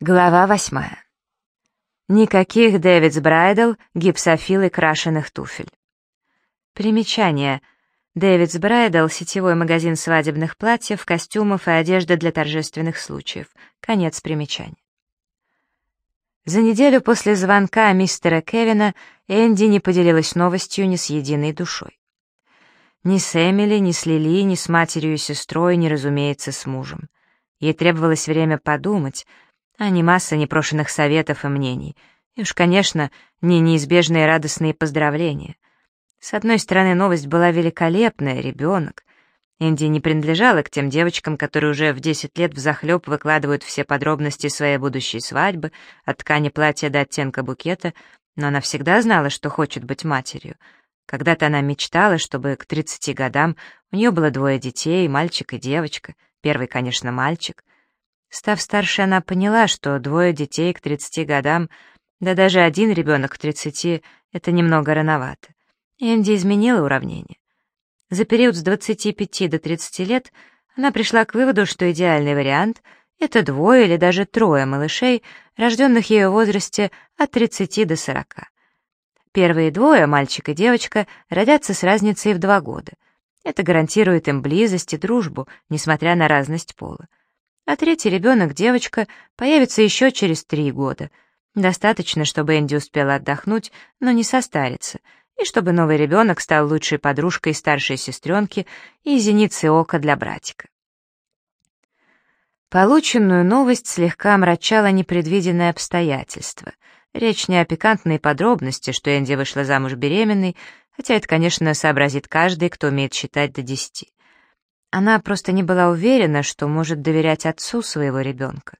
Глава восьмая. Никаких Дэвидс Брайдл, гипсофил и крашеных туфель. Примечание. Дэвидс Брайдл — сетевой магазин свадебных платьев, костюмов и одежды для торжественных случаев. Конец примечания. За неделю после звонка мистера Кевина Энди не поделилась новостью ни с единой душой. Ни с Эмили, ни с Лили, ни с матерью и сестрой, ни, разумеется, с мужем. Ей требовалось время подумать — а не масса непрошенных советов и мнений. И уж, конечно, не неизбежные радостные поздравления. С одной стороны, новость была великолепная, ребенок. Энди не принадлежала к тем девочкам, которые уже в 10 лет взахлеб выкладывают все подробности своей будущей свадьбы, от ткани платья до оттенка букета, но она всегда знала, что хочет быть матерью. Когда-то она мечтала, чтобы к 30 годам у нее было двое детей, мальчик и девочка. Первый, конечно, мальчик — Став старше, она поняла, что двое детей к 30 годам, да даже один ребенок к 30 — это немного рановато. Энди изменила уравнение. За период с 25 до 30 лет она пришла к выводу, что идеальный вариант — это двое или даже трое малышей, рожденных ее в возрасте от 30 до 40. Первые двое, мальчик и девочка, родятся с разницей в два года. Это гарантирует им близость и дружбу, несмотря на разность пола а третий ребенок, девочка, появится еще через три года. Достаточно, чтобы Энди успела отдохнуть, но не состариться, и чтобы новый ребенок стал лучшей подружкой старшей сестренки и зеницей ока для братика. Полученную новость слегка омрачало непредвиденное обстоятельство. Речь не о пикантной подробности, что Энди вышла замуж беременной, хотя это, конечно, сообразит каждый, кто умеет считать до десяти. Она просто не была уверена, что может доверять отцу своего ребенка.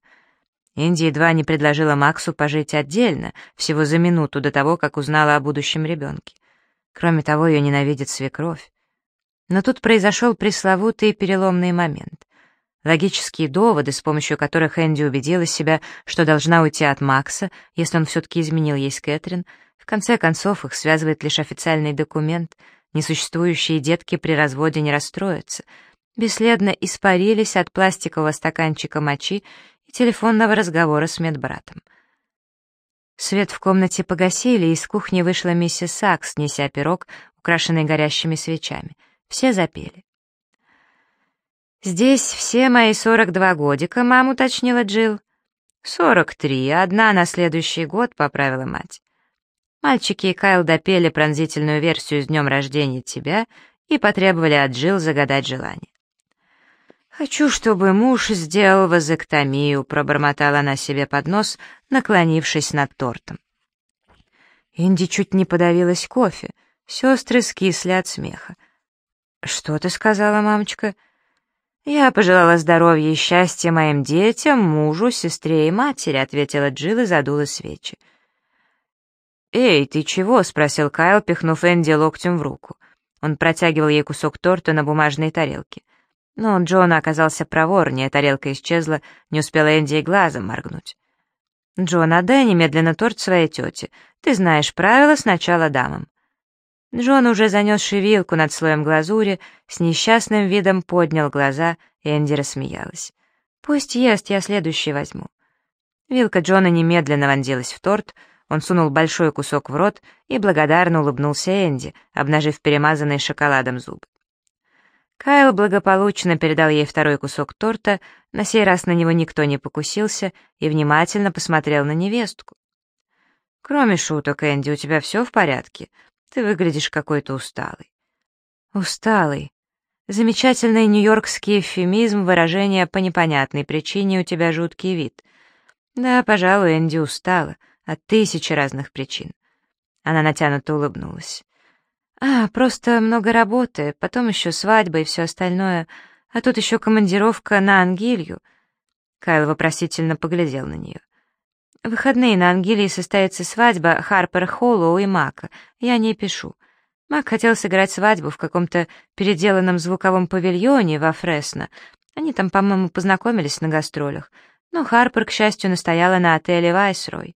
Инди едва не предложила Максу пожить отдельно, всего за минуту до того, как узнала о будущем ребенке. Кроме того, ее ненавидит свекровь. Но тут произошел пресловутый переломный момент. Логические доводы, с помощью которых Энди убедила себя, что должна уйти от Макса, если он все-таки изменил ей с Кэтрин, в конце концов их связывает лишь официальный документ. Несуществующие детки при разводе не расстроятся — бесследно испарились от пластикового стаканчика мочи и телефонного разговора с медбратом. Свет в комнате погасили, и из кухни вышла миссис Сакс, неся пирог, украшенный горящими свечами. Все запели. «Здесь все мои сорок два годика», — мама уточнила Джилл. «Сорок три, одна на следующий год», — поправила мать. Мальчики и Кайл допели пронзительную версию с днем рождения тебя и потребовали от Джилл загадать желание. «Хочу, чтобы муж сделал вазоктомию», — пробормотала она себе под нос, наклонившись над тортом. Инди чуть не подавилась кофе. Сестры скисли от смеха. «Что ты сказала, мамочка?» «Я пожелала здоровья и счастья моим детям, мужу, сестре и матери», — ответила Джилл и задула свечи. «Эй, ты чего?» — спросил Кайл, пихнув Энди локтем в руку. Он протягивал ей кусок торта на бумажной тарелке. Но Джон оказался проворнее, тарелка исчезла, не успела Энди и глазом моргнуть. «Джон, отдай немедленно торт своей тете. Ты знаешь правила сначала дамам». Джон, уже занесший вилку над слоем глазури, с несчастным видом поднял глаза, и Энди рассмеялась. «Пусть ест, я следующий возьму». Вилка Джона немедленно вонзилась в торт, он сунул большой кусок в рот и благодарно улыбнулся Энди, обнажив перемазанные шоколадом зубы. Кайл благополучно передал ей второй кусок торта, на сей раз на него никто не покусился и внимательно посмотрел на невестку. «Кроме шуток, Энди, у тебя все в порядке? Ты выглядишь какой-то усталый». «Усталый. Замечательный нью-йоркский эвфемизм выражения по непонятной причине у тебя жуткий вид. Да, пожалуй, Энди устала, от тысячи разных причин». Она натянуто улыбнулась. «А, просто много работы, потом еще свадьба и все остальное, а тут еще командировка на Ангелью». Кайл вопросительно поглядел на нее. «В выходные на Ангелии состоится свадьба Харпера Холлоу и Мака. Я не пишу. Мак хотел сыграть свадьбу в каком-то переделанном звуковом павильоне во Фресно. Они там, по-моему, познакомились на гастролях. Но Харпер, к счастью, настояла на отеле Вайсрой.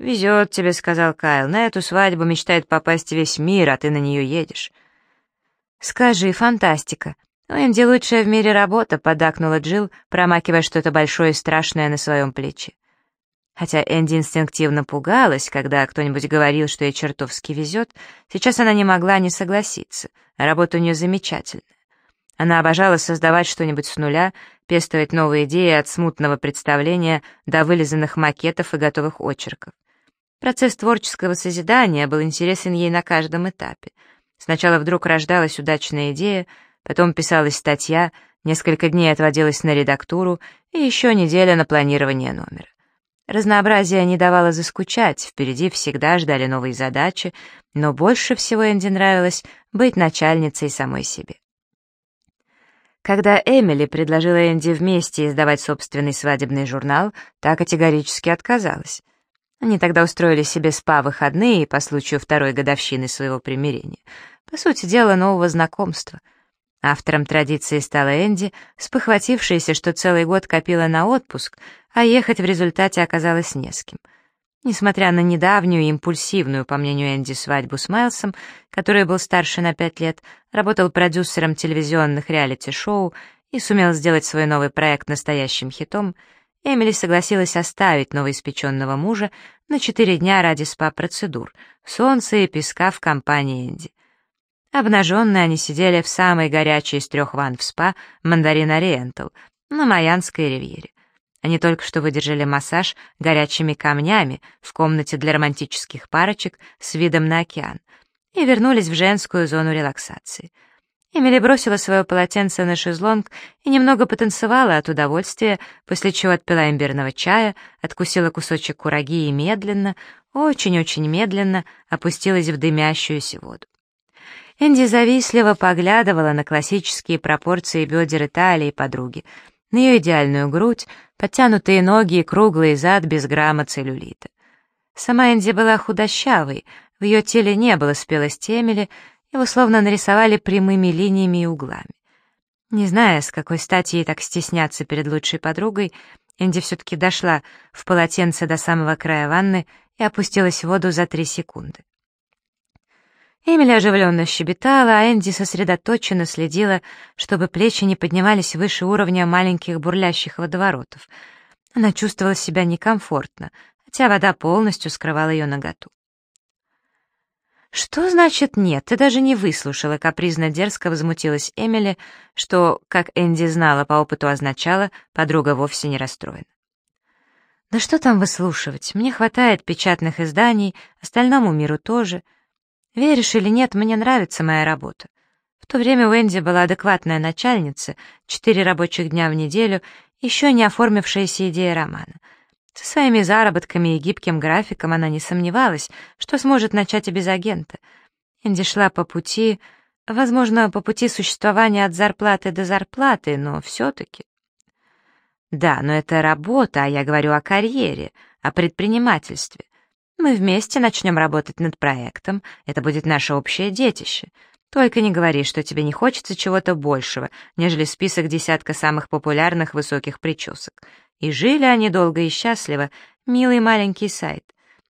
«Везет тебе», — сказал Кайл. «На эту свадьбу мечтает попасть весь мир, а ты на нее едешь». «Скажи, фантастика. У Энди лучшая в мире работа», — подакнула Джилл, промакивая что-то большое и страшное на своем плече. Хотя Энди инстинктивно пугалась, когда кто-нибудь говорил, что ей чертовски везет, сейчас она не могла не согласиться. Работа у нее замечательная. Она обожала создавать что-нибудь с нуля, пестовать новые идеи от смутного представления до вылизанных макетов и готовых очерков. Процесс творческого созидания был интересен ей на каждом этапе. Сначала вдруг рождалась удачная идея, потом писалась статья, несколько дней отводилась на редактуру и еще неделя на планирование номера. Разнообразие не давало заскучать, впереди всегда ждали новые задачи, но больше всего Энди нравилось быть начальницей самой себе. Когда Эмили предложила Энди вместе издавать собственный свадебный журнал, та категорически отказалась. Они тогда устроили себе спа-выходные по случаю второй годовщины своего примирения. По сути дела, нового знакомства — Автором традиции стала Энди, спохватившаяся, что целый год копила на отпуск, а ехать в результате оказалось не с кем. Несмотря на недавнюю импульсивную, по мнению Энди, свадьбу с Майлсом, который был старше на пять лет, работал продюсером телевизионных реалити-шоу и сумел сделать свой новый проект настоящим хитом, Эмили согласилась оставить новоиспеченного мужа на четыре дня ради спа-процедур, солнца и песка в компании Энди. Обнаженные они сидели в самой горячей из трех ванн в спа «Мандарин Ориентал» на Майянской ривьере. Они только что выдержали массаж горячими камнями в комнате для романтических парочек с видом на океан и вернулись в женскую зону релаксации. Эмили бросила свое полотенце на шезлонг и немного потанцевала от удовольствия, после чего отпила имбирного чая, откусила кусочек кураги и медленно, очень-очень медленно опустилась в дымящуюся воду. Энди завистливо поглядывала на классические пропорции бедер и талии подруги, на ее идеальную грудь, подтянутые ноги и круглый зад без грамма целлюлита. Сама Энди была худощавой, в ее теле не было спелости Эмили, его словно нарисовали прямыми линиями и углами. Не зная, с какой стати ей так стесняться перед лучшей подругой, Энди все-таки дошла в полотенце до самого края ванны и опустилась в воду за три секунды. Эмили оживленно щебетала, а Энди сосредоточенно следила, чтобы плечи не поднимались выше уровня маленьких бурлящих водоворотов. Она чувствовала себя некомфортно, хотя вода полностью скрывала ее наготу. «Что значит нет? Ты даже не выслушала», — капризно-дерзко возмутилась Эмили, что, как Энди знала по опыту означало, подруга вовсе не расстроена. «Да что там выслушивать? Мне хватает печатных изданий, остальному миру тоже». Веришь или нет, мне нравится моя работа. В то время у Энди была адекватная начальница, четыре рабочих дня в неделю, еще не оформившаяся идея романа. Со своими заработками и гибким графиком она не сомневалась, что сможет начать и без агента. Энди шла по пути, возможно, по пути существования от зарплаты до зарплаты, но все-таки. Да, но это работа, а я говорю о карьере, о предпринимательстве. Мы вместе начнем работать над проектом, это будет наше общее детище. Только не говори, что тебе не хочется чего-то большего, нежели список десятка самых популярных высоких причесок. И жили они долго и счастливо, милый маленький сайт.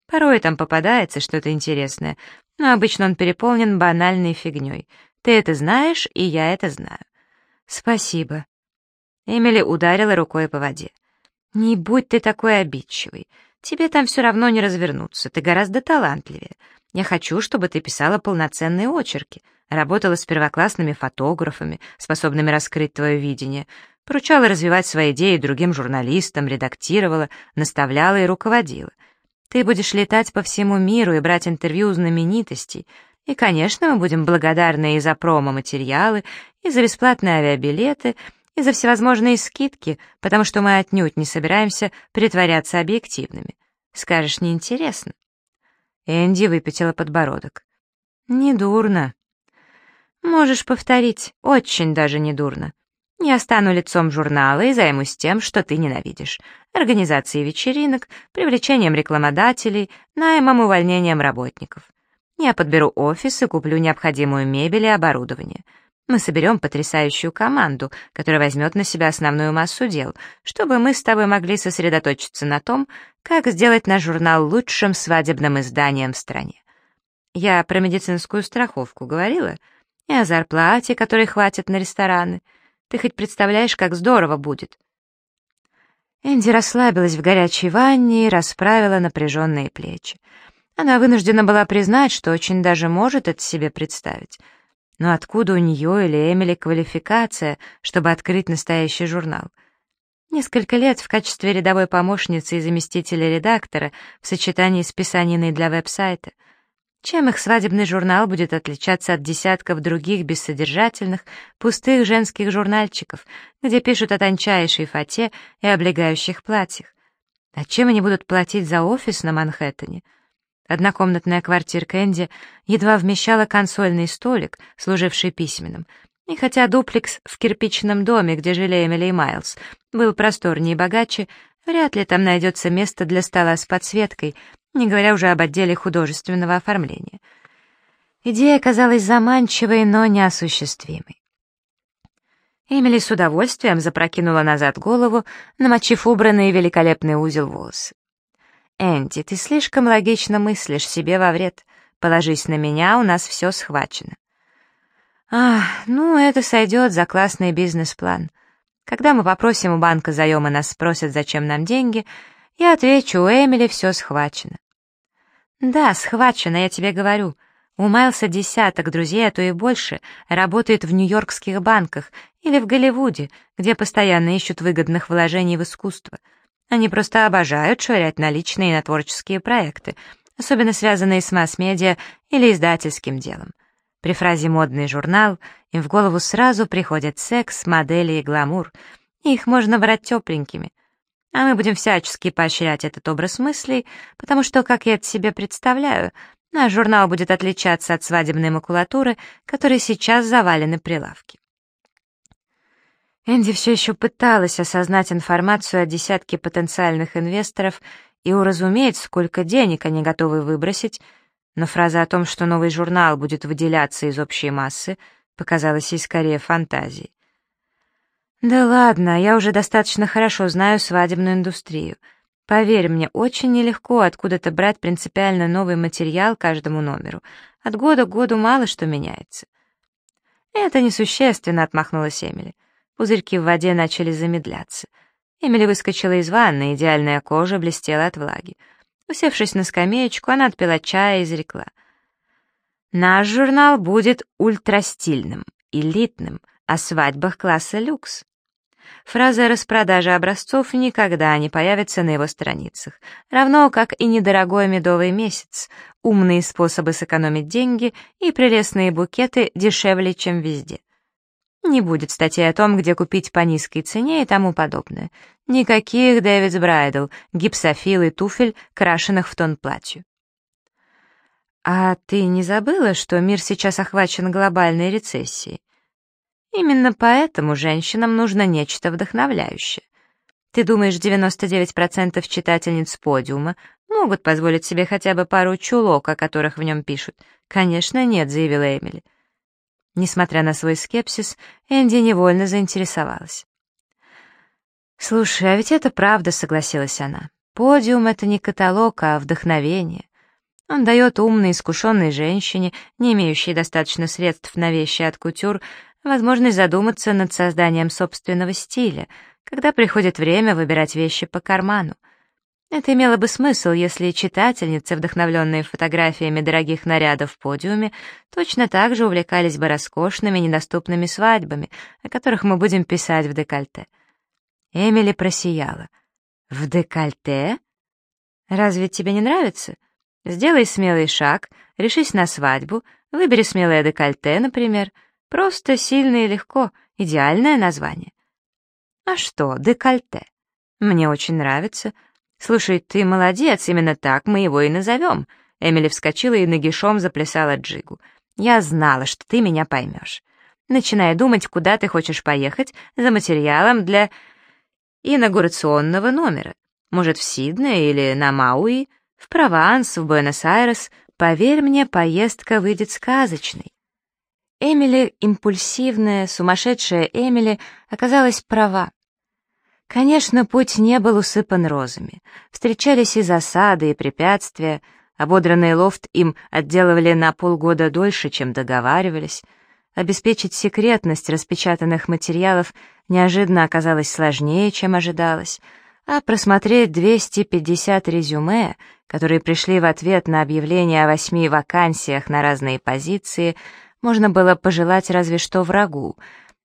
Порой там попадается что-то интересное, но обычно он переполнен банальной фигней. Ты это знаешь, и я это знаю. Спасибо. Эмили ударила рукой по воде. Не будь ты такой обидчивый. Тебе там все равно не развернуться, ты гораздо талантливее. Я хочу, чтобы ты писала полноценные очерки, работала с первоклассными фотографами, способными раскрыть твое видение, поручала развивать свои идеи другим журналистам, редактировала, наставляла и руководила. Ты будешь летать по всему миру и брать интервью у знаменитостей, и, конечно, мы будем благодарны и за промо-материалы, и за бесплатные авиабилеты, и за всевозможные скидки, потому что мы отнюдь не собираемся притворяться объективными. Скажешь, неинтересно?» Энди выпятила подбородок. «Недурно». «Можешь повторить, очень даже недурно. Я стану лицом журнала и займусь тем, что ты ненавидишь. Организацией вечеринок, привлечением рекламодателей, наймом увольнением работников. Я подберу офис и куплю необходимую мебель и оборудование. Мы соберем потрясающую команду, которая возьмет на себя основную массу дел, чтобы мы с тобой могли сосредоточиться на том, как сделать наш журнал лучшим свадебным изданием в стране. Я про медицинскую страховку говорила, и о зарплате, которой хватит на рестораны. Ты хоть представляешь, как здорово будет?» Энди расслабилась в горячей ванне и расправила напряженные плечи. Она вынуждена была признать, что очень даже может это себе представить. Но откуда у нее или Эмили квалификация, чтобы открыть настоящий журнал? Несколько лет в качестве рядовой помощницы и заместителя редактора в сочетании с писаниной для веб-сайта. Чем их свадебный журнал будет отличаться от десятков других бессодержательных, пустых женских журнальчиков, где пишут о тончайшей фате и облегающих платьях? А чем они будут платить за офис на Манхэттене? Однокомнатная квартирка Энди едва вмещала консольный столик, служивший письменным, и хотя дуплекс в кирпичном доме, где жили Эмили и Майлз, был просторнее и богаче, вряд ли там найдется место для стола с подсветкой, не говоря уже об отделе художественного оформления. Идея казалась заманчивой, но неосуществимой. Эмили с удовольствием запрокинула назад голову, намочив убранный великолепный узел волосы. «Энди, ты слишком логично мыслишь себе во вред. Положись на меня, у нас все схвачено». «Ах, ну это сойдет за классный бизнес-план. Когда мы попросим у банка заема, нас спросят, зачем нам деньги, я отвечу, у Эмили все схвачено». «Да, схвачено, я тебе говорю. У Майлса десяток друзей, а то и больше, работает в нью-йоркских банках или в Голливуде, где постоянно ищут выгодных вложений в искусство». Они просто обожают швырять наличные на творческие проекты, особенно связанные с масс-медиа или издательским делом. При фразе «модный журнал» им в голову сразу приходят секс, модели и гламур, их можно брать тепленькими. А мы будем всячески поощрять этот образ мыслей, потому что, как я это себе представляю, наш журнал будет отличаться от свадебной макулатуры, которой сейчас завалены прилавки. Энди все еще пыталась осознать информацию о десятке потенциальных инвесторов и уразуметь, сколько денег они готовы выбросить, но фраза о том, что новый журнал будет выделяться из общей массы, показалась ей скорее фантазией. «Да ладно, я уже достаточно хорошо знаю свадебную индустрию. Поверь мне, очень нелегко откуда-то брать принципиально новый материал каждому номеру. От года к году мало что меняется». «Это несущественно», — отмахнулась Эмили. Пузырьки в воде начали замедляться. Эмили выскочила из ванны, идеальная кожа блестела от влаги. Усевшись на скамеечку, она отпила чая и изрекла. «Наш журнал будет ультрастильным, элитным, о свадьбах класса люкс». Фраза распродажа образцов никогда не появится на его страницах, равно как и недорогой медовый месяц, умные способы сэкономить деньги и прелестные букеты дешевле, чем везде. Не будет статей о том, где купить по низкой цене и тому подобное. Никаких Дэвидс Брайдл, гипсофил и туфель, крашенных в тон платью. А ты не забыла, что мир сейчас охвачен глобальной рецессией? Именно поэтому женщинам нужно нечто вдохновляющее. Ты думаешь, 99% читательниц подиума могут позволить себе хотя бы пару чулок, о которых в нем пишут? Конечно, нет, заявила Эмили. Несмотря на свой скепсис, Энди невольно заинтересовалась. «Слушай, а ведь это правда», — согласилась она. «Подиум — это не каталог, а вдохновение. Он дает умной, искушенной женщине, не имеющей достаточно средств на вещи от кутюр, возможность задуматься над созданием собственного стиля, когда приходит время выбирать вещи по карману. Это имело бы смысл, если читательницы, вдохновленные фотографиями дорогих нарядов в подиуме, точно так же увлекались бы роскошными, недоступными свадьбами, о которых мы будем писать в декольте. Эмили просияла. «В декольте? Разве тебе не нравится? Сделай смелый шаг, решись на свадьбу, выбери смелое декольте, например. Просто, сильно и легко, идеальное название». «А что, декольте? Мне очень нравится». «Слушай, ты молодец, именно так мы его и назовем». Эмили вскочила и нагишом заплясала джигу. «Я знала, что ты меня поймешь. Начинай думать, куда ты хочешь поехать за материалом для инаугурационного номера. Может, в Сидней или на Мауи, в Прованс, в Буэнос-Айрес. Поверь мне, поездка выйдет сказочной». Эмили, импульсивная, сумасшедшая Эмили, оказалась права. Конечно, путь не был усыпан розами. Встречались и засады, и препятствия. Ободранный лофт им отделывали на полгода дольше, чем договаривались. Обеспечить секретность распечатанных материалов неожиданно оказалось сложнее, чем ожидалось. а просмотреть 250 резюме, которые пришли в ответ на объявление о восьми вакансиях на разные позиции, можно было пожелать разве что врагу,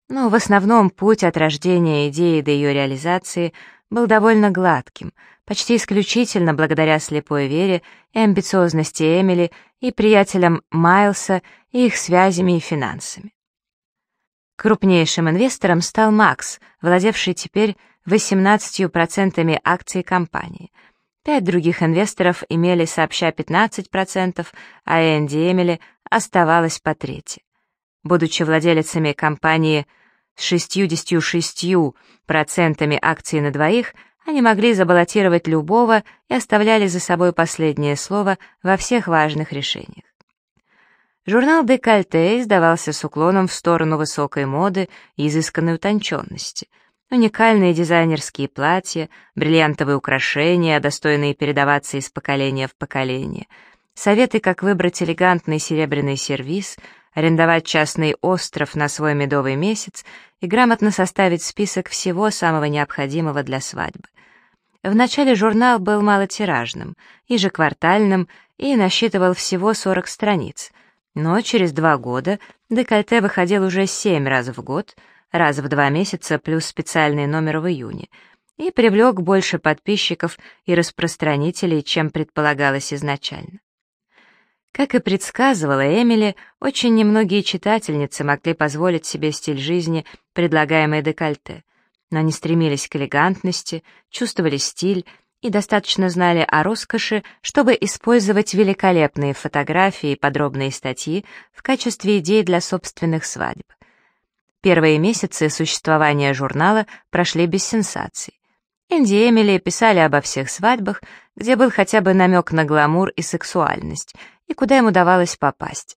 но в основном путь от рождения идеи до ее реализации был довольно гладким, почти исключительно благодаря слепой вере и амбициозности Эмили и приятелям Майлса и их связями и финансами. Крупнейшим инвестором стал Макс, владевший теперь 18% акций компании. Пять других инвесторов имели сообща 15%, а Энди Эмили оставалась по трети. Будучи владелицами компании с 66% акций на двоих, они могли забаллотировать любого и оставляли за собой последнее слово во всех важных решениях. Журнал «Декольте» издавался с уклоном в сторону высокой моды и изысканной утонченности. Уникальные дизайнерские платья, бриллиантовые украшения, достойные передаваться из поколения в поколение, советы, как выбрать элегантный серебряный сервиз, арендовать частный остров на свой медовый месяц и грамотно составить список всего самого необходимого для свадьбы. Вначале журнал был малотиражным, ежеквартальным и насчитывал всего 40 страниц — но через два года декольте выходил уже семь раз в год, раз в два месяца плюс специальный номер в июне, и привлек больше подписчиков и распространителей, чем предполагалось изначально. Как и предсказывала Эмили, очень немногие читательницы могли позволить себе стиль жизни, предлагаемый декольте, но они стремились к элегантности, чувствовали стиль и достаточно знали о роскоши, чтобы использовать великолепные фотографии и подробные статьи в качестве идей для собственных свадьб. Первые месяцы существования журнала прошли без сенсаций. Энди и Эмили писали обо всех свадьбах, где был хотя бы намек на гламур и сексуальность, и куда им удавалось попасть.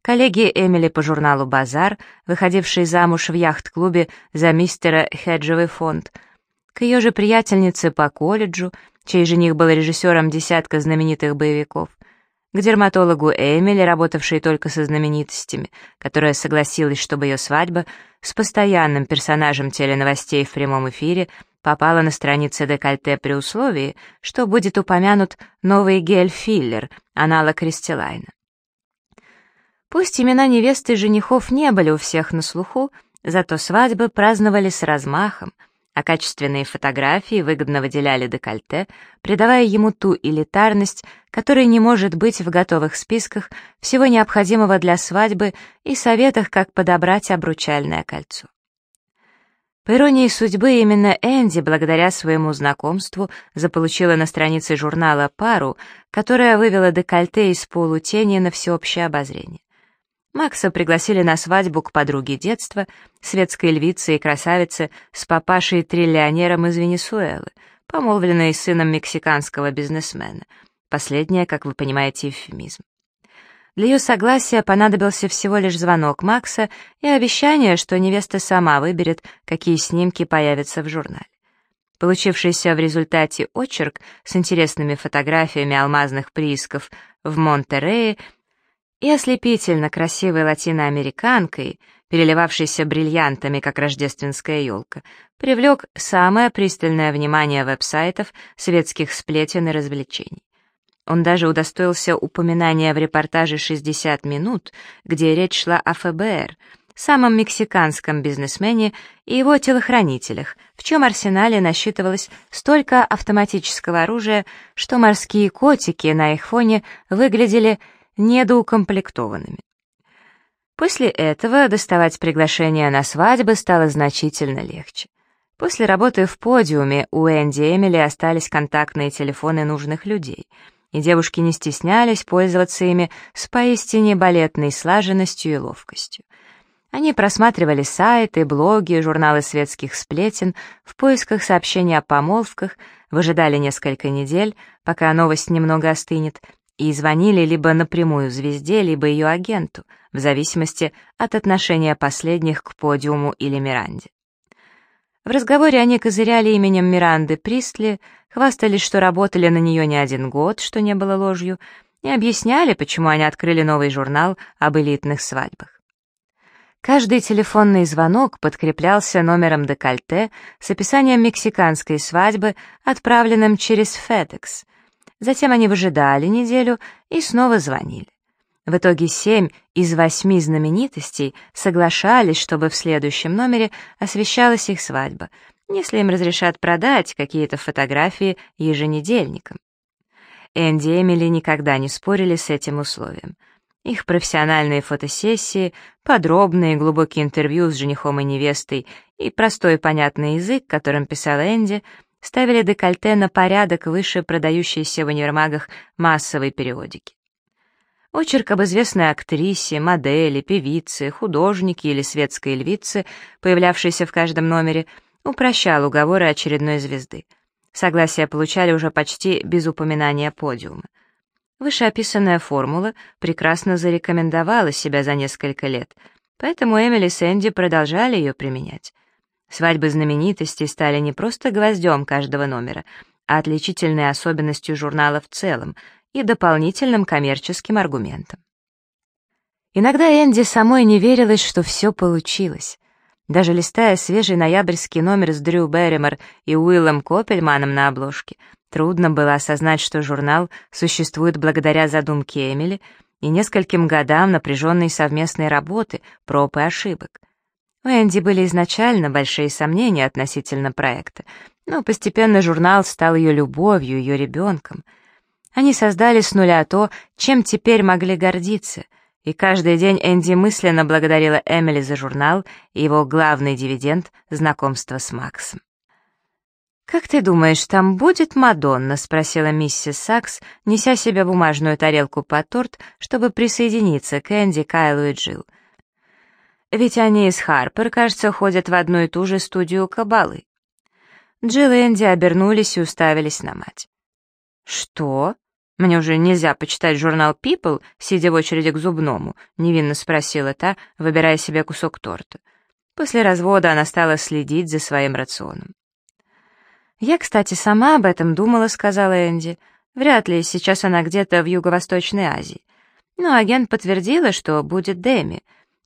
Коллеги Эмили по журналу «Базар», выходившие замуж в яхт-клубе за мистера Хеджевый фонд — к ее же приятельнице по колледжу, чей жених был режиссером десятка знаменитых боевиков, к дерматологу Эмили, работавшей только со знаменитостями, которая согласилась, чтобы ее свадьба с постоянным персонажем теленовостей в прямом эфире попала на страницы декольте при условии, что будет упомянут новый гель-филлер, аналог Кристилайна. Пусть имена невесты и женихов не были у всех на слуху, зато свадьбы праздновали с размахом — а качественные фотографии выгодно выделяли декольте, придавая ему ту элитарность, которая не может быть в готовых списках всего необходимого для свадьбы и советах, как подобрать обручальное кольцо. По иронии судьбы, именно Энди, благодаря своему знакомству, заполучила на странице журнала пару, которая вывела декольте из полутени на всеобщее обозрение. Макса пригласили на свадьбу к подруге детства, светской львице и красавице с папашей-триллионером из Венесуэлы, помолвленной с сыном мексиканского бизнесмена. Последняя, как вы понимаете, эвфемизм. Для ее согласия понадобился всего лишь звонок Макса и обещание, что невеста сама выберет, какие снимки появятся в журнале. Получившийся в результате очерк с интересными фотографиями алмазных приисков в Монтерее и ослепительно красивой латиноамериканкой, переливавшейся бриллиантами, как рождественская елка, привлек самое пристальное внимание веб-сайтов, светских сплетен и развлечений. Он даже удостоился упоминания в репортаже «60 минут», где речь шла о ФБР, самом мексиканском бизнесмене и его телохранителях, в чем арсенале насчитывалось столько автоматического оружия, что морские котики на их фоне выглядели недоукомплектованными. После этого доставать приглашения на свадьбы стало значительно легче. После работы в подиуме у Энди и Эмили остались контактные телефоны нужных людей, и девушки не стеснялись пользоваться ими с поистине балетной слаженностью и ловкостью. Они просматривали сайты, блоги, журналы светских сплетен в поисках сообщений о помолвках, выжидали несколько недель, пока новость немного остынет, и звонили либо напрямую звезде, либо ее агенту, в зависимости от отношения последних к подиуму или Миранде. В разговоре они козыряли именем Миранды Пристли, хвастались, что работали на нее не один год, что не было ложью, и объясняли, почему они открыли новый журнал об элитных свадьбах. Каждый телефонный звонок подкреплялся номером декольте с описанием мексиканской свадьбы, отправленным через FedEx. Затем они выжидали неделю и снова звонили. В итоге семь из восьми знаменитостей соглашались, чтобы в следующем номере освещалась их свадьба, если им разрешат продать какие-то фотографии еженедельникам. Энди и Эмили никогда не спорили с этим условием. Их профессиональные фотосессии, подробные и глубокие интервью с женихом и невестой и простой и понятный язык, которым писал Энди, ставили декольте на порядок выше продающейся в универмагах массовой периодики. Очерк об известной актрисе, модели, певице, художнике или светской львице, появлявшейся в каждом номере, упрощал уговоры очередной звезды. Согласие получали уже почти без упоминания подиума. Вышеописанная формула прекрасно зарекомендовала себя за несколько лет, поэтому Эмили с Энди продолжали ее применять. Свадьбы знаменитостей стали не просто гвоздем каждого номера, а отличительной особенностью журнала в целом и дополнительным коммерческим аргументом. Иногда Энди самой не верилось, что все получилось. Даже листая свежий ноябрьский номер с Дрю Берримор и Уиллом Копельманом на обложке — Трудно было осознать, что журнал существует благодаря задумке Эмили и нескольким годам напряженной совместной работы, проб и ошибок. У Энди были изначально большие сомнения относительно проекта, но постепенно журнал стал ее любовью, ее ребенком. Они создали с нуля то, чем теперь могли гордиться, и каждый день Энди мысленно благодарила Эмили за журнал и его главный дивиденд — знакомство с Максом. «Как ты думаешь, там будет Мадонна?» — спросила миссис Сакс, неся себе бумажную тарелку под торт, чтобы присоединиться к Энди, Кайлу и Джилл. Ведь они из Харпер, кажется, ходят в одну и ту же студию Кабалы. Джилл и Энди обернулись и уставились на мать. «Что? Мне уже нельзя почитать журнал People, сидя в очереди к зубному?» — невинно спросила та, выбирая себе кусок торта. После развода она стала следить за своим рационом. «Я, кстати, сама об этом думала», — сказала Энди. «Вряд ли сейчас она где-то в Юго-Восточной Азии. Но агент подтвердила, что будет Дэми.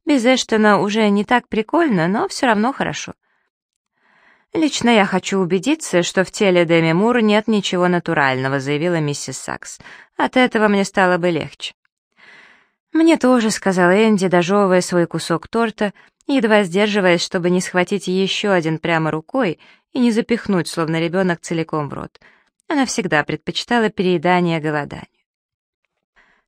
Без Эштона уже не так прикольно, но все равно хорошо». «Лично я хочу убедиться, что в теле Дэми Мур нет ничего натурального», — заявила миссис Сакс. «От этого мне стало бы легче». «Мне тоже», — сказала Энди, дожевывая свой кусок торта, едва сдерживаясь, чтобы не схватить еще один прямо рукой и не запихнуть, словно ребенок, целиком в рот. Она всегда предпочитала переедание голоданию.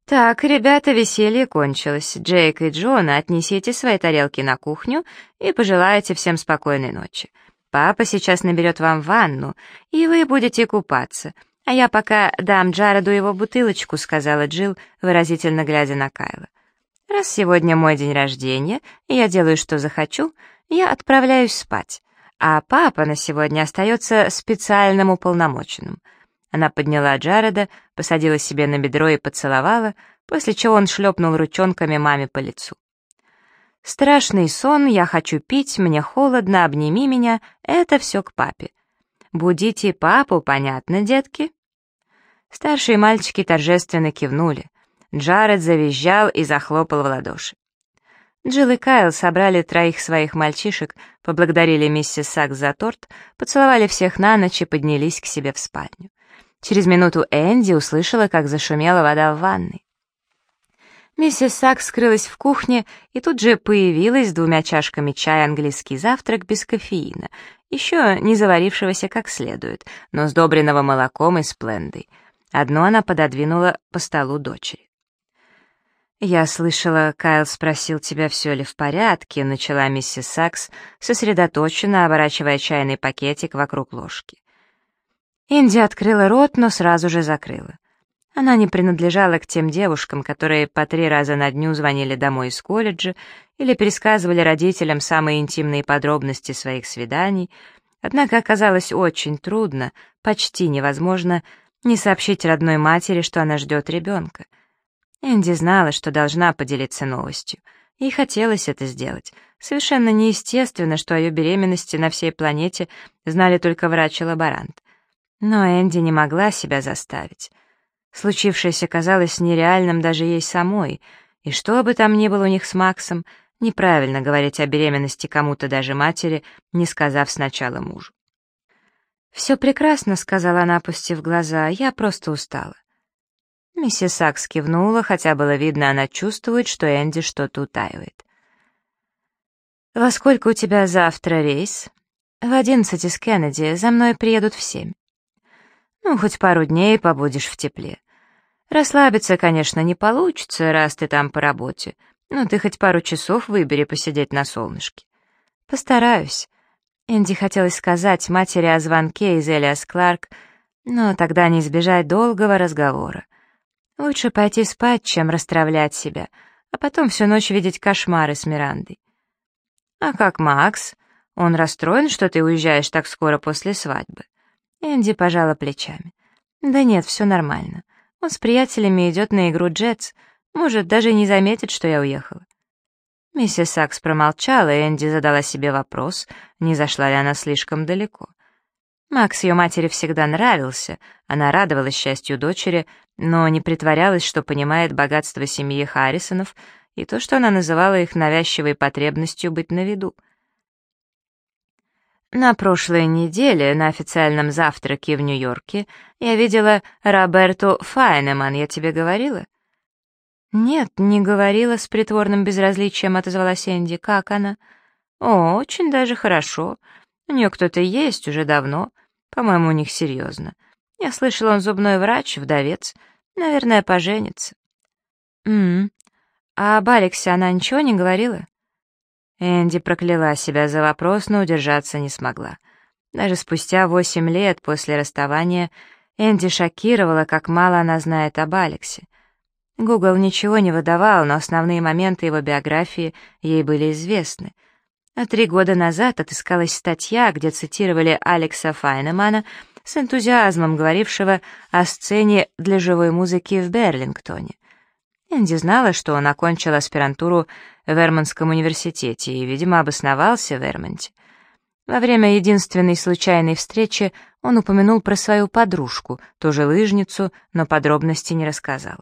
«Так, ребята, веселье кончилось. Джейк и Джона, отнесите свои тарелки на кухню и пожелайте всем спокойной ночи. Папа сейчас наберет вам ванну, и вы будете купаться. А я пока дам Джареду его бутылочку», — сказала Джилл, выразительно глядя на Кайла. «Раз сегодня мой день рождения, и я делаю, что захочу, я отправляюсь спать а папа на сегодня остается специальным уполномоченным. Она подняла Джареда, посадила себе на бедро и поцеловала, после чего он шлепнул ручонками маме по лицу. «Страшный сон, я хочу пить, мне холодно, обними меня, это все к папе. Будите папу, понятно, детки?» Старшие мальчики торжественно кивнули. Джаред завизжал и захлопал в ладоши. Джилл и Кайл собрали троих своих мальчишек, поблагодарили миссис Сакс за торт, поцеловали всех на ночь и поднялись к себе в спальню. Через минуту Энди услышала, как зашумела вода в ванной. Миссис Сакс скрылась в кухне и тут же появилась с двумя чашками чая английский завтрак без кофеина, еще не заварившегося как следует, но сдобренного молоком и сплендой. Одно она пододвинула по столу дочери. «Я слышала, Кайл спросил тебя, все ли в порядке», — начала миссис Сакс, сосредоточенно оборачивая чайный пакетик вокруг ложки. Инди открыла рот, но сразу же закрыла. Она не принадлежала к тем девушкам, которые по три раза на дню звонили домой из колледжа или пересказывали родителям самые интимные подробности своих свиданий, однако оказалось очень трудно, почти невозможно, не сообщить родной матери, что она ждет ребенка — Энди знала, что должна поделиться новостью. Ей хотелось это сделать. Совершенно неестественно, что о ее беременности на всей планете знали только врач и лаборант. Но Энди не могла себя заставить. Случившееся казалось нереальным даже ей самой, и что бы там ни было у них с Максом, Неправильно говорить о беременности кому-то даже матери, не сказав сначала мужу. «Все прекрасно», — сказала она, опустив глаза, — «я просто устала». Миссис Сакс кивнула, хотя было видно, она чувствует, что Энди что-то утаивает. «Во сколько у тебя завтра рейс?» «В одиннадцать из Кеннеди, за мной приедут в семь». «Ну, хоть пару дней побудешь в тепле. Расслабиться, конечно, не получится, раз ты там по работе, но ты хоть пару часов выбери посидеть на солнышке». «Постараюсь». Энди хотелось сказать матери о звонке из Элиас Кларк, но тогда не избежать долгого разговора. Лучше пойти спать, чем расстравлять себя, а потом всю ночь видеть кошмары с Мирандой. «А как Макс? Он расстроен, что ты уезжаешь так скоро после свадьбы?» Энди пожала плечами. «Да нет, все нормально. Он с приятелями идет на игру «Джетс», может, даже не заметит, что я уехала». Миссис Сакс промолчала, и Энди задала себе вопрос, не зашла ли она слишком далеко. Макс ее матери всегда нравился, она радовалась счастью дочери, но не притворялась, что понимает богатство семьи Харрисонов и то, что она называла их навязчивой потребностью быть на виду. На прошлой неделе на официальном завтраке в Нью-Йорке я видела Роберту Файнеман, я тебе говорила? «Нет, не говорила», — с притворным безразличием отозвалась Энди. «Как она?» «О, очень даже хорошо. У нее кто-то есть уже давно. По-моему, у них серьезно. Я слышала, он зубной врач, вдовец. Наверное, поженится. М. А об Алексе она ничего не говорила? Энди прокляла себя за вопрос, но удержаться не смогла. Даже спустя восемь лет после расставания Энди шокировала, как мало она знает об Алексе. Гугл ничего не выдавал, но основные моменты его биографии ей были известны — а три года назад отыскалась статья, где цитировали Алекса Файнемана с энтузиазмом говорившего о сцене для живой музыки в Берлингтоне. Энди знала, что он окончил аспирантуру в Вермонтском университете и, видимо, обосновался в Вермонте. Во время единственной случайной встречи он упомянул про свою подружку, тоже лыжницу, но подробности не рассказал.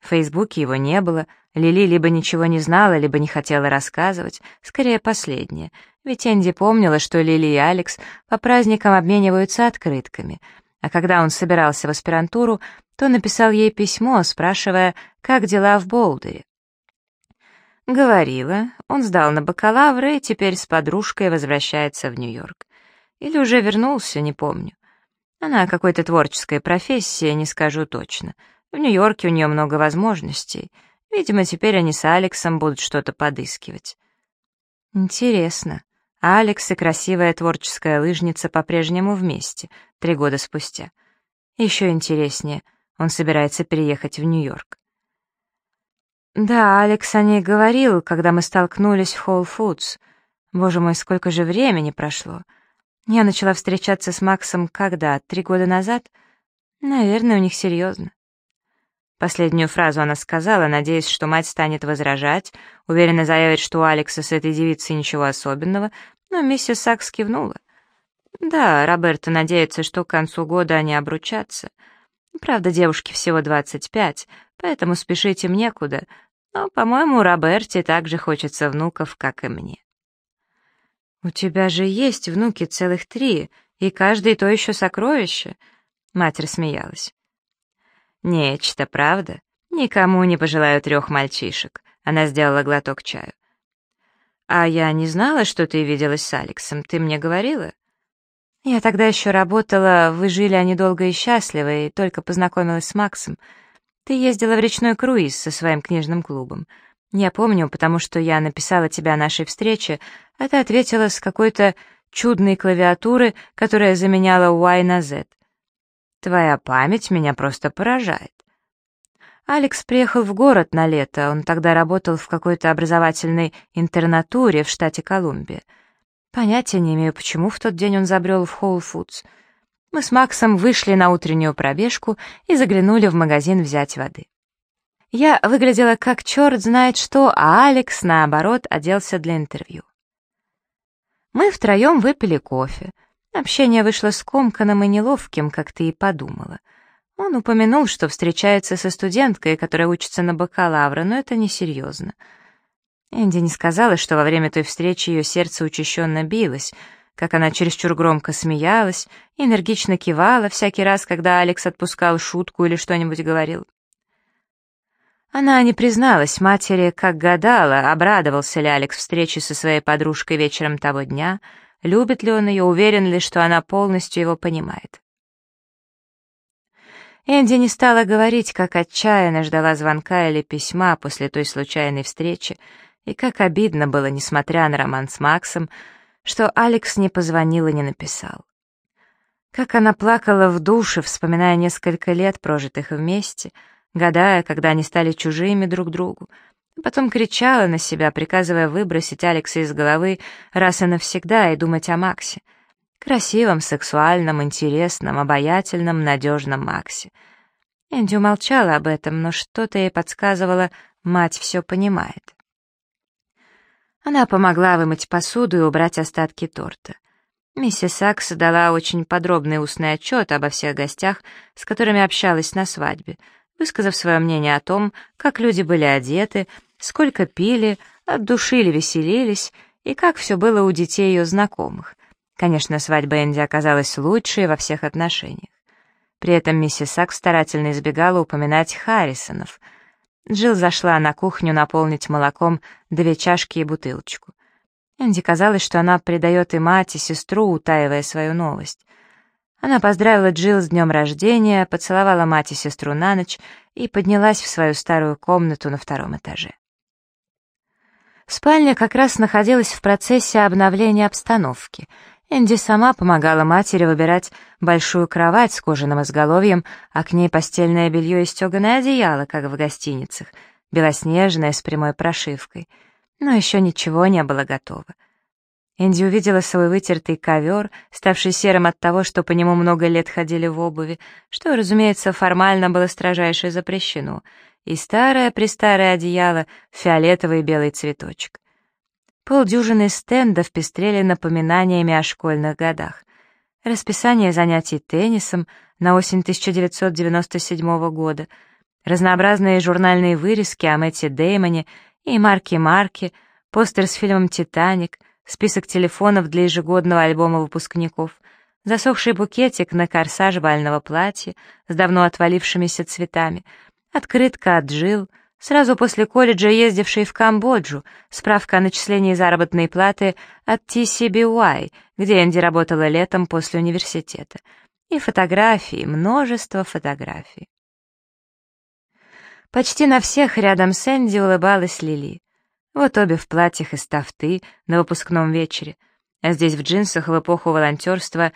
В Фейсбуке его не было, Лили либо ничего не знала, либо не хотела рассказывать, скорее последнее, ведь Энди помнила, что Лили и Алекс по праздникам обмениваются открытками, а когда он собирался в аспирантуру, то написал ей письмо, спрашивая, как дела в Болдере. Говорила, он сдал на бакалавра и теперь с подружкой возвращается в Нью-Йорк. Или уже вернулся, не помню. Она какой-то творческой профессии, не скажу точно — в Нью-Йорке у нее много возможностей. Видимо, теперь они с Алексом будут что-то подыскивать. Интересно. Алекс и красивая творческая лыжница по-прежнему вместе, три года спустя. Еще интереснее, он собирается переехать в Нью-Йорк. Да, Алекс о ней говорил, когда мы столкнулись в Whole Foods. Боже мой, сколько же времени прошло. Я начала встречаться с Максом когда? Три года назад? Наверное, у них серьезно. Последнюю фразу она сказала, надеясь, что мать станет возражать, уверенно заявит, что у Алекса с этой девицей ничего особенного, но миссис Сакс кивнула. Да, Роберто надеется, что к концу года они обручатся. Правда, девушке всего 25, поэтому спешить им некуда, но, по-моему, Роберте также хочется внуков, как и мне. «У тебя же есть внуки целых три, и каждый то еще сокровище», — мать рассмеялась. «Нечто, правда? Никому не пожелаю трех мальчишек». Она сделала глоток чаю. «А я не знала, что ты виделась с Алексом. Ты мне говорила?» «Я тогда еще работала, вы жили они долго и счастливо, и только познакомилась с Максом. Ты ездила в речной круиз со своим книжным клубом. Я помню, потому что я написала тебе о нашей встрече, а ты ответила с какой-то чудной клавиатуры, которая заменяла Y на Z. Твоя память меня просто поражает. Алекс приехал в город на лето, он тогда работал в какой-то образовательной интернатуре в штате Колумбия. Понятия не имею, почему в тот день он забрел в Whole Foods. Мы с Максом вышли на утреннюю пробежку и заглянули в магазин взять воды. Я выглядела как черт знает что, а Алекс, наоборот, оделся для интервью. Мы втроем выпили кофе. Общение вышло скомканным и неловким, как ты и подумала. Он упомянул, что встречается со студенткой, которая учится на бакалавра, но это несерьезно. Энди не сказала, что во время той встречи ее сердце учащенно билось, как она чересчур громко смеялась и энергично кивала всякий раз, когда Алекс отпускал шутку или что-нибудь говорил. Она не призналась матери, как гадала, обрадовался ли Алекс встрече со своей подружкой вечером того дня, любит ли он ее, уверен ли, что она полностью его понимает. Энди не стала говорить, как отчаянно ждала звонка или письма после той случайной встречи, и как обидно было, несмотря на роман с Максом, что Алекс не позвонил и не написал. Как она плакала в душе, вспоминая несколько лет, прожитых вместе — гадая, когда они стали чужими друг другу. Потом кричала на себя, приказывая выбросить Алекса из головы раз и навсегда и думать о Максе. Красивом, сексуальном, интересном, обаятельном, надежном Максе. Энди умолчала об этом, но что-то ей подсказывало, мать все понимает. Она помогла вымыть посуду и убрать остатки торта. Миссис Сакс дала очень подробный устный отчет обо всех гостях, с которыми общалась на свадьбе — высказав свое мнение о том, как люди были одеты, сколько пили, от души ли веселились, и как все было у детей ее знакомых. Конечно, свадьба Энди оказалась лучшей во всех отношениях. При этом миссис Сак старательно избегала упоминать Харрисонов. Джилл зашла на кухню наполнить молоком две чашки и бутылочку. Энди казалось, что она предает и мать, и сестру, утаивая свою новость. Она поздравила Джилл с днем рождения, поцеловала мать и сестру на ночь и поднялась в свою старую комнату на втором этаже. Спальня как раз находилась в процессе обновления обстановки. Энди сама помогала матери выбирать большую кровать с кожаным изголовьем, а к ней постельное белье и стеганое одеяло, как в гостиницах, белоснежное с прямой прошивкой. Но еще ничего не было готово. Энди увидела свой вытертый ковер, ставший серым от того, что по нему много лет ходили в обуви, что, разумеется, формально было строжайше запрещено, и старое-престарое одеяло фиолетовый белый цветочек. Полдюжины стендов пестрели напоминаниями о школьных годах. Расписание занятий теннисом на осень 1997 года, разнообразные журнальные вырезки о Мэтте Деймоне и Марке Марке, постер с фильмом «Титаник», список телефонов для ежегодного альбома выпускников, засохший букетик на корсаж бального платья с давно отвалившимися цветами, открытка от Джилл, сразу после колледжа ездивший в Камбоджу, справка о начислении заработной платы от TCBY, где Энди работала летом после университета, и фотографии, множество фотографий. Почти на всех рядом с Энди улыбалась Лили. Вот обе в платьях из тафты на выпускном вечере, а здесь в джинсах в эпоху волонтерства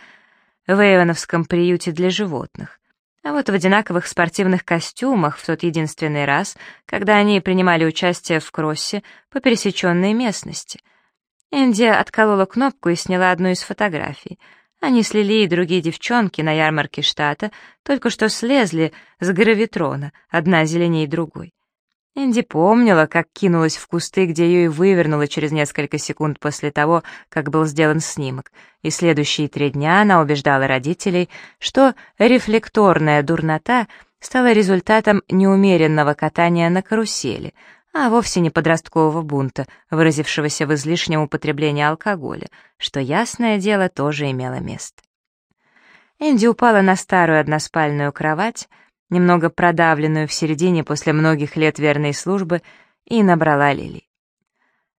в Эйвоновском приюте для животных. А вот в одинаковых спортивных костюмах в тот единственный раз, когда они принимали участие в кроссе по пересеченной местности. Энди отколола кнопку и сняла одну из фотографий. Они с Лили и другие девчонки на ярмарке штата только что слезли с гравитрона, одна зеленее другой. Энди помнила, как кинулась в кусты, где ее и вывернуло через несколько секунд после того, как был сделан снимок, и следующие три дня она убеждала родителей, что рефлекторная дурнота стала результатом неумеренного катания на карусели, а вовсе не подросткового бунта, выразившегося в излишнем употреблении алкоголя, что, ясное дело, тоже имело место. Энди упала на старую односпальную кровать, немного продавленную в середине после многих лет верной службы, и набрала Лили.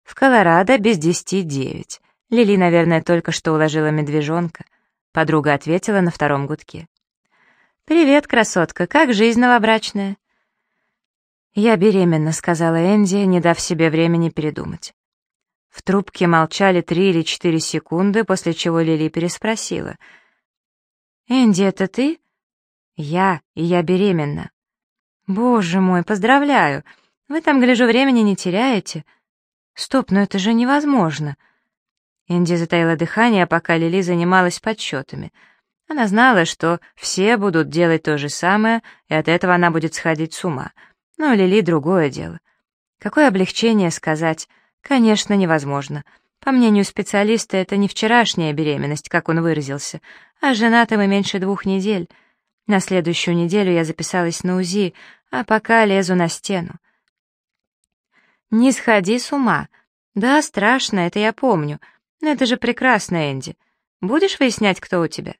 В Колорадо без десяти девять. Лили, наверное, только что уложила медвежонка. Подруга ответила на втором гудке. «Привет, красотка, как жизнь новобрачная?» «Я беременна», — сказала Энди, не дав себе времени передумать. В трубке молчали три или четыре секунды, после чего Лили переспросила. «Энди, это ты?» Я, и я беременна. Боже мой, поздравляю. Вы там, гляжу, времени не теряете. Стоп, но это же невозможно. Энди затаила дыхание, пока Лили занималась подсчетами. Она знала, что все будут делать то же самое, и от этого она будет сходить с ума. Но Лили другое дело. Какое облегчение сказать? Конечно, невозможно. По мнению специалиста, это не вчерашняя беременность, как он выразился, а женатым и меньше двух недель — на следующую неделю я записалась на УЗИ, а пока лезу на стену. «Не сходи с ума», «Да, страшно, это я помню. Но это же прекрасно, Энди. Будешь выяснять, кто у тебя?»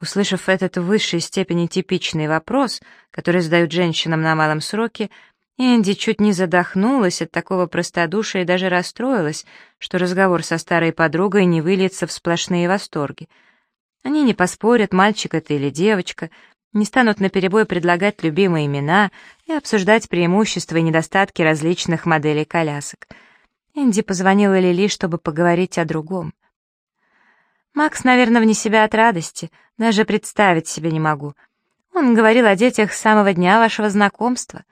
Услышав этот в высшей степени типичный вопрос, который задают женщинам на малом сроке, Энди чуть не задохнулась от такого простодушия и даже расстроилась, что разговор со старой подругой не выльется в сплошные восторги. Они не поспорят, мальчик это или девочка, не станут наперебой предлагать любимые имена и обсуждать преимущества и недостатки различных моделей колясок. Энди позвонила Лили, чтобы поговорить о другом. Макс, наверное, вне себя от радости, даже представить себе не могу. Он говорил о детях с самого дня вашего знакомства.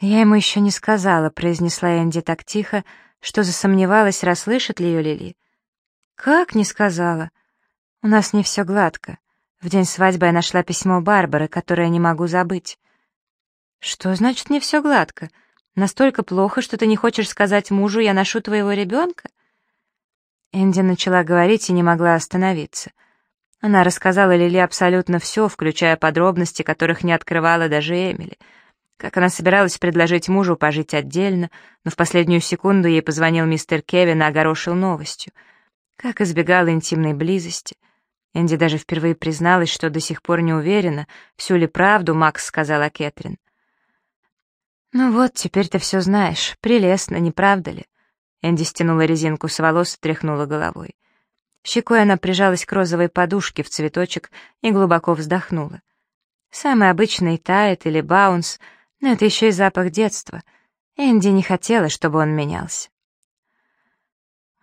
«Я ему еще не сказала», — произнесла Энди так тихо, что засомневалась, расслышит ли ее Лили. «Как не сказала? У нас не все гладко. В день свадьбы я нашла письмо Барбары, которое не могу забыть». «Что значит не все гладко? Настолько плохо, что ты не хочешь сказать мужу, я ношу твоего ребенка?» Энди начала говорить и не могла остановиться. Она рассказала Лили абсолютно все, включая подробности, которых не открывала даже Эмили — как она собиралась предложить мужу пожить отдельно, но в последнюю секунду ей позвонил мистер Кевин и огорошил новостью. Как избегала интимной близости. Энди даже впервые призналась, что до сих пор не уверена, всю ли правду Макс сказала Кэтрин. «Ну вот, теперь ты все знаешь. Прелестно, не правда ли?» Энди стянула резинку с волос и тряхнула головой. Щекой она прижалась к розовой подушке в цветочек и глубоко вздохнула. Самый обычный тает или баунс — но это еще и запах детства. Энди не хотела, чтобы он менялся.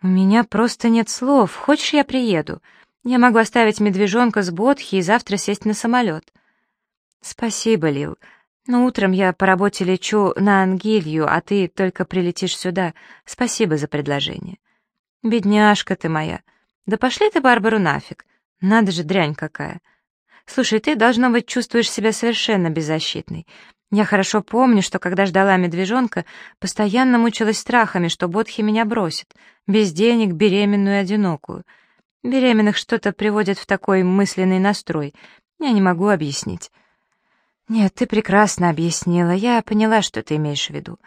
«У меня просто нет слов. Хочешь, я приеду? Я могу оставить медвежонка с Бодхи и завтра сесть на самолет». «Спасибо, Лил. Но утром я по работе лечу на Ангилью, а ты только прилетишь сюда. Спасибо за предложение». «Бедняжка ты моя. Да пошли ты Барбару нафиг. Надо же, дрянь какая. Слушай, ты, должно быть, чувствуешь себя совершенно беззащитной. Я хорошо помню, что когда ждала медвежонка, постоянно мучилась страхами, что Бодхи меня бросит, без денег, беременную одинокую. Беременных что-то приводит в такой мысленный настрой. Я не могу объяснить. Нет, ты прекрасно объяснила. Я поняла, что ты имеешь в виду.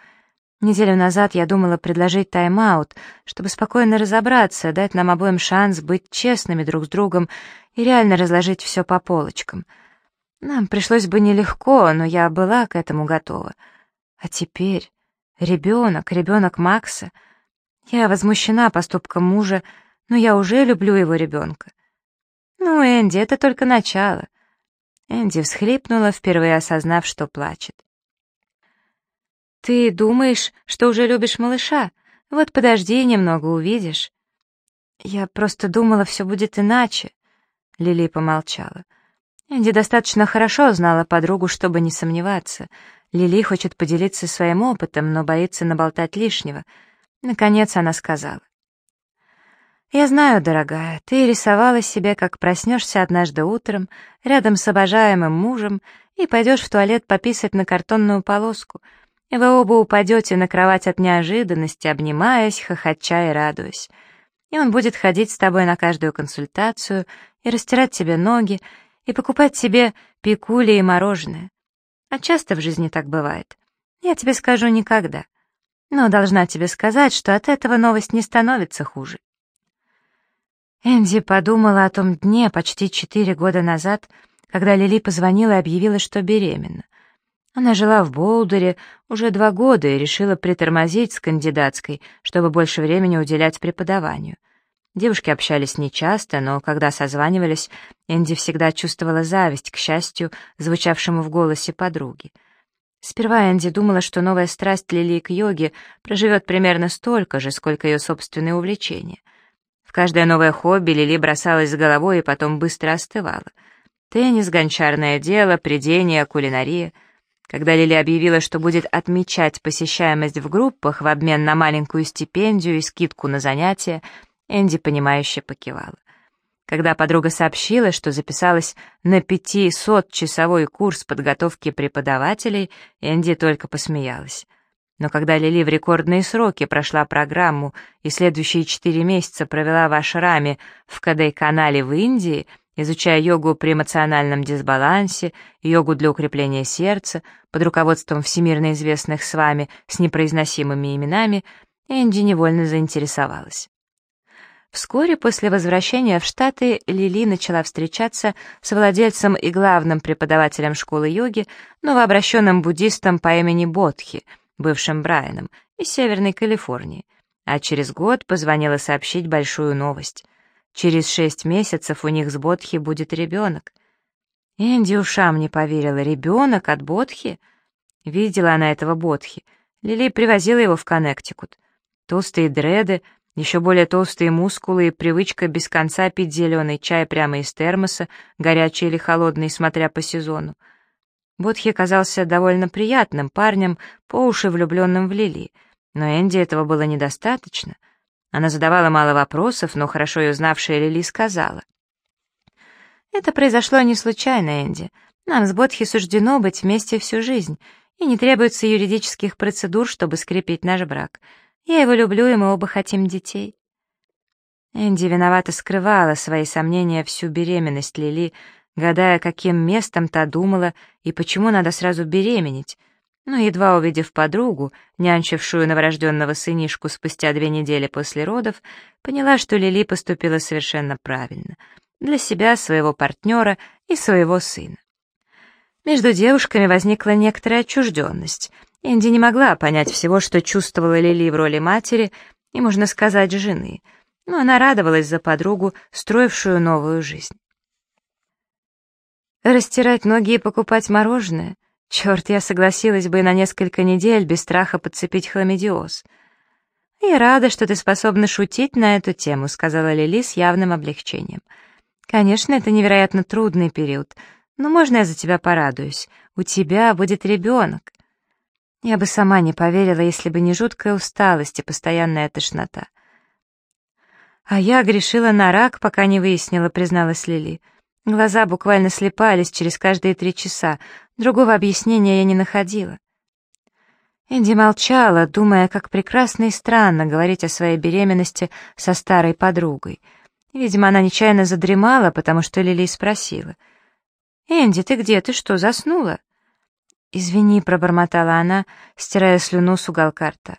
Неделю назад я думала предложить тайм-аут, чтобы спокойно разобраться, дать нам обоим шанс быть честными друг с другом и реально разложить все по полочкам — нам пришлось бы нелегко, но я была к этому готова. А теперь ребенок, ребенок Макса. Я возмущена поступком мужа, но я уже люблю его ребенка. Ну, Энди, это только начало. Энди всхлипнула, впервые осознав, что плачет. «Ты думаешь, что уже любишь малыша? Вот подожди немного, увидишь». «Я просто думала, все будет иначе», — Лили помолчала. Энди достаточно хорошо знала подругу, чтобы не сомневаться. Лили хочет поделиться своим опытом, но боится наболтать лишнего. Наконец она сказала. «Я знаю, дорогая, ты рисовала себе, как проснешься однажды утром рядом с обожаемым мужем и пойдешь в туалет пописать на картонную полоску, и вы оба упадете на кровать от неожиданности, обнимаясь, хохоча и радуясь. И он будет ходить с тобой на каждую консультацию и растирать тебе ноги, и покупать себе пикули и мороженое. А часто в жизни так бывает. Я тебе скажу никогда. Но должна тебе сказать, что от этого новость не становится хуже. Энди подумала о том дне почти четыре года назад, когда Лили позвонила и объявила, что беременна. Она жила в Болдере уже два года и решила притормозить с кандидатской, чтобы больше времени уделять преподаванию. Девушки общались нечасто, но когда созванивались, Энди всегда чувствовала зависть, к счастью, звучавшему в голосе подруги. Сперва Энди думала, что новая страсть Лили к йоге проживет примерно столько же, сколько ее собственные увлечения. Каждое новое хобби Лили бросалась с головой и потом быстро остывала. Теннис, гончарное дело, придение, кулинария. Когда Лили объявила, что будет отмечать посещаемость в группах в обмен на маленькую стипендию и скидку на занятия, Энди, понимающе покивала. Когда подруга сообщила, что записалась на 500-часовой курс подготовки преподавателей, Энди только посмеялась. Но когда Лили в рекордные сроки прошла программу и следующие четыре месяца провела в ашраме в Кадей-канале в Индии, изучая йогу при эмоциональном дисбалансе, йогу для укрепления сердца, под руководством всемирно известных с вами с непроизносимыми именами, Энди невольно заинтересовалась. Вскоре после возвращения в Штаты Лили начала встречаться с владельцем и главным преподавателем школы йоги, новообращенным буддистом по имени Бодхи, бывшим Брайаном, из Северной Калифорнии, а через год позвонила сообщить большую новость. Через шесть месяцев у них с Бодхи будет ребенок. Энди ушам не поверила. Ребенок от Бодхи? Видела она этого Бодхи. Лили привозила его в Коннектикут. Толстые дреды, еще более толстые мускулы и привычка без конца пить зеленый чай прямо из термоса, горячий или холодный, смотря по сезону. Бодхи казался довольно приятным парнем, по уши влюбленным в Лили, но Энди этого было недостаточно. Она задавала мало вопросов, но хорошо ее знавшая Лили сказала. «Это произошло не случайно, Энди. Нам с Бодхи суждено быть вместе всю жизнь, и не требуется юридических процедур, чтобы скрепить наш брак». Я его люблю, и мы оба хотим детей». Энди виновато скрывала свои сомнения всю беременность Лили, гадая, каким местом та думала и почему надо сразу беременеть. Но едва увидев подругу, нянчившую новорожденного сынишку спустя две недели после родов, поняла, что Лили поступила совершенно правильно. Для себя, своего партнера и своего сына. Между девушками возникла некоторая отчужденность — Энди не могла понять всего, что чувствовала Лили в роли матери и, можно сказать, жены, но она радовалась за подругу, строившую новую жизнь. Растирать ноги и покупать мороженое? Черт, я согласилась бы на несколько недель без страха подцепить хламидиоз. «Я рада, что ты способна шутить на эту тему», — сказала Лили с явным облегчением. «Конечно, это невероятно трудный период, но можно я за тебя порадуюсь? У тебя будет ребенок». Я бы сама не поверила, если бы не жуткая усталость и постоянная тошнота. А я грешила на рак, пока не выяснила, призналась Лили. Глаза буквально слепались через каждые три часа, другого объяснения я не находила. Энди молчала, думая, как прекрасно и странно говорить о своей беременности со старой подругой. Видимо, она нечаянно задремала, потому что Лили спросила. «Энди, ты где? Ты что, заснула?» «Извини», — пробормотала она, стирая слюну с уголка рта.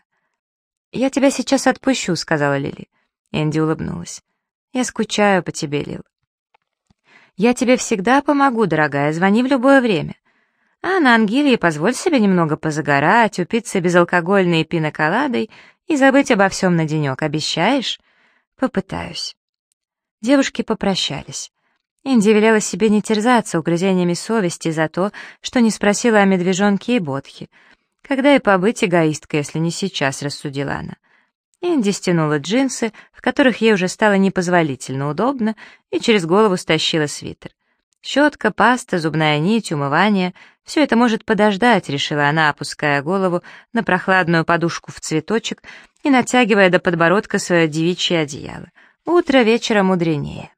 «Я тебя сейчас отпущу», — сказала Лили. Энди улыбнулась. «Я скучаю по тебе, Лил». «Я тебе всегда помогу, дорогая, звони в любое время. А на Ангелии позволь себе немного позагорать, упиться безалкогольной пиноколадой и забыть обо всем на денек, обещаешь?» «Попытаюсь». Девушки попрощались. Инди велела себе не терзаться угрызениями совести за то, что не спросила о медвежонке и Бодхе. Когда и побыть эгоисткой, если не сейчас, рассудила она. Инди стянула джинсы, в которых ей уже стало непозволительно удобно, и через голову стащила свитер. Щетка, паста, зубная нить, умывание — все это может подождать, решила она, опуская голову на прохладную подушку в цветочек и натягивая до подбородка свое девичье одеяло. Утро вечера мудренее.